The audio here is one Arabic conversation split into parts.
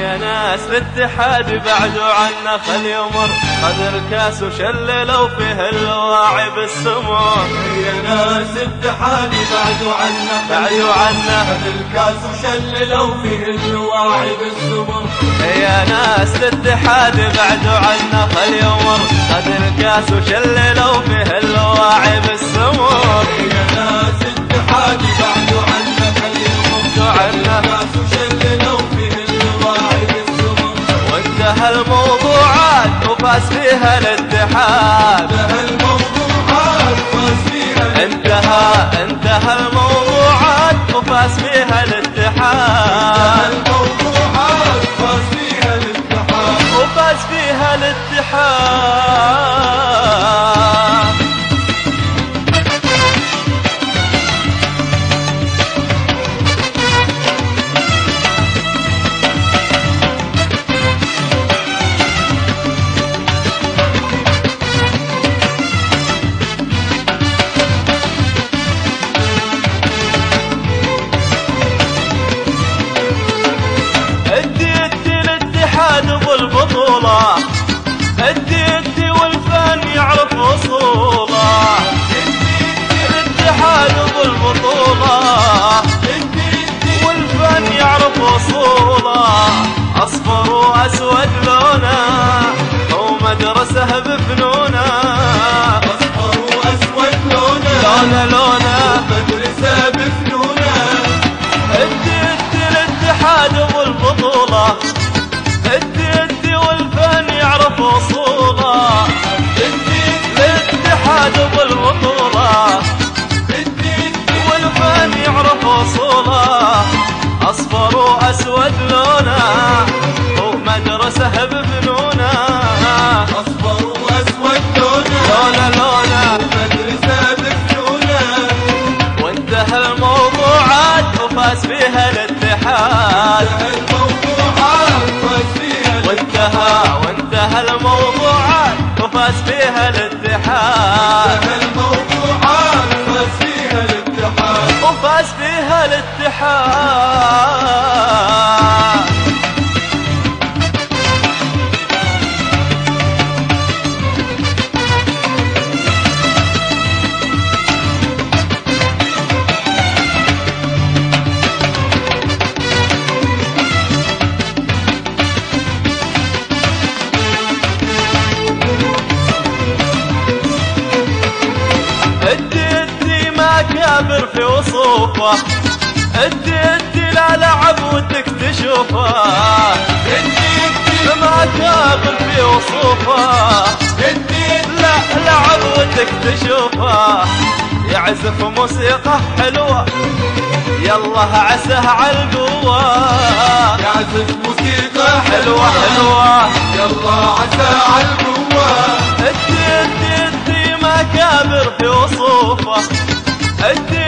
يا ناس الاتحاد بعدوا عنا خل يمر. خذ الكاس وشللوا فيه الواعي بالسمور يا ناس اتحاد بعدوا عنا بعدوا عنا خذ الكاس وشللوا فيه الواعي بالسمر. يا ناس الاتحاد بعدوا عنا خل يمر. خذ الكاس وشللوا فيه الواعي بالسمور يا ناس الموضوعات وفاز فيها الاتحاد. انتهى الموضوعات فاز فيها انتهى الموضوعات وفاز فيها الاتحاد. الموضوعات فيها الاتحاد وفاز فيها الاتحاد. واسود لونه ومدرسة بفنونه. اصفر واسود لونه لونه لونه مدرسة بفنونه. أدي أدي الاتحاد والبطولة. أدي أدي والفن يعرف أصوله. الاتحاد والبطولة. والفن يعرف أصوله. أصفر وأسود لونه. ومدرسة بفنونه اصفر وأسود لونه لونه لونه مدرسة بفنونه وانتهى الموضوعات وفاز فيها الاتحاد. الموضوعات فيها وانتهى وانتهى الموضوعات وفاز فيها الاتحاد. الموضوعات فاز فيها الاتحاد. وفاز فيها الاتحاد. في وصوفه. ادي ادي لا لعب ودك تشوفه. ما كابر في وصوفه. لا لعب ودك تشوفه. يعزف موسيقى حلوة. يلا عساه عالقوة يعزف موسيقى حلوة حلوة. يلا عسى عالقوة ادي ادي ادي ما كابر في وصوفه. ادي ادي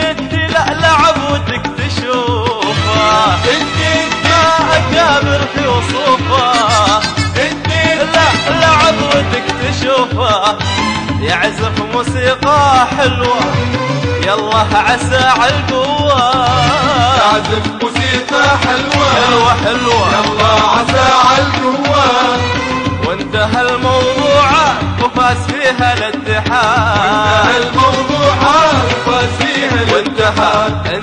يعزف موسيقى حلوة. يلا عسى عالقوة يعزف موسيقى حلوة. حلوة حلوة. يلا عسى عالقوة وانتهى الموضوعات وفاز فيها الاتحاد. الموضوعات فاز فيها وانتهى الاتحاد